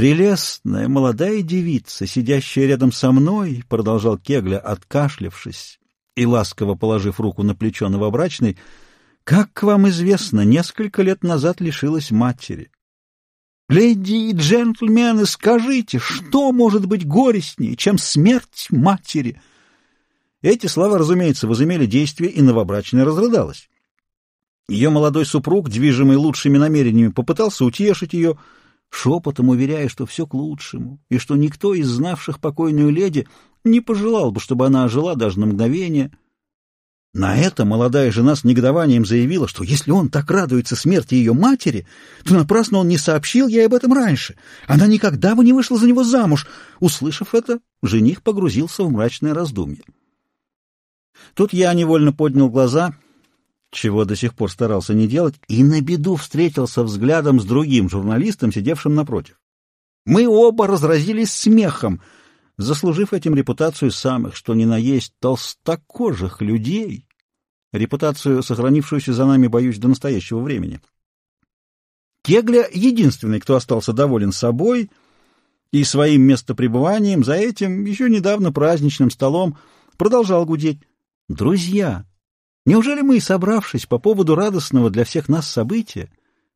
Прелестная молодая девица, сидящая рядом со мной, — продолжал Кегля, откашлявшись и ласково положив руку на плечо новобрачной, — как вам известно, несколько лет назад лишилась матери. Леди и джентльмены, скажите, что может быть горестнее, чем смерть матери? Эти слова, разумеется, возымели действие, и новобрачная разрыдалась. Ее молодой супруг, движимый лучшими намерениями, попытался утешить ее, шепотом уверяя, что все к лучшему, и что никто из знавших покойную леди не пожелал бы, чтобы она ожила даже на мгновение. На это молодая жена с негодованием заявила, что если он так радуется смерти ее матери, то напрасно он не сообщил ей об этом раньше. Она никогда бы не вышла за него замуж. Услышав это, жених погрузился в мрачное раздумье. Тут я невольно поднял глаза — чего до сих пор старался не делать, и на беду встретился взглядом с другим журналистом, сидевшим напротив. Мы оба разразились смехом, заслужив этим репутацию самых, что ни на есть, толстокожих людей, репутацию, сохранившуюся за нами, боюсь, до настоящего времени. Кегля — единственный, кто остался доволен собой и своим местопребыванием за этим еще недавно праздничным столом продолжал гудеть. «Друзья!» Неужели мы, собравшись по поводу радостного для всех нас события,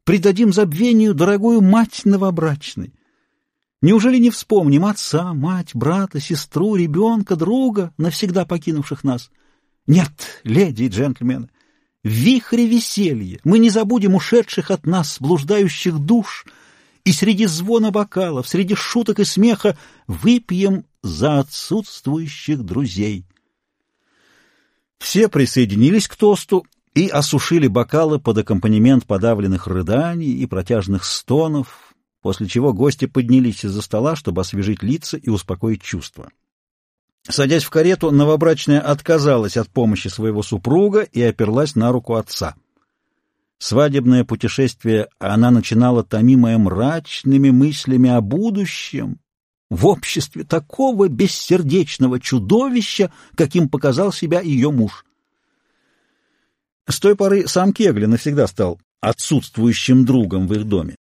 придадим забвению дорогую мать новобрачной? Неужели не вспомним отца, мать, брата, сестру, ребенка, друга, навсегда покинувших нас? Нет, леди и джентльмены, в вихре веселья мы не забудем ушедших от нас блуждающих душ, и среди звона бокалов, среди шуток и смеха выпьем за отсутствующих друзей. Все присоединились к тосту и осушили бокалы под аккомпанемент подавленных рыданий и протяжных стонов, после чего гости поднялись из-за стола, чтобы освежить лица и успокоить чувства. Садясь в карету, новобрачная отказалась от помощи своего супруга и оперлась на руку отца. Свадебное путешествие она начинала томимое мрачными мыслями о будущем, в обществе такого бессердечного чудовища, каким показал себя ее муж. С той поры сам Кегли навсегда стал отсутствующим другом в их доме.